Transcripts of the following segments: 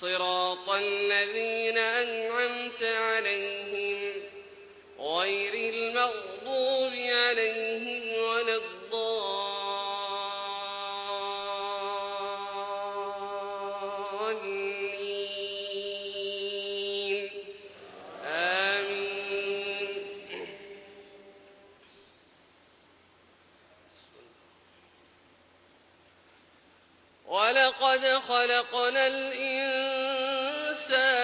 صراط الذين أنعمت عليهم غير المغضوب عليهم ولا الضالين. آمين. ولقد خلقنا الإنسان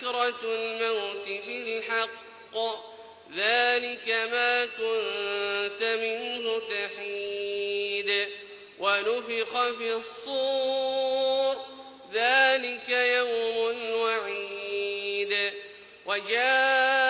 سكرة الموت بالحق. ذلك ما كنت منه تحيد. ونفخ في الصور. ذلك يوم الوعيد وجاءت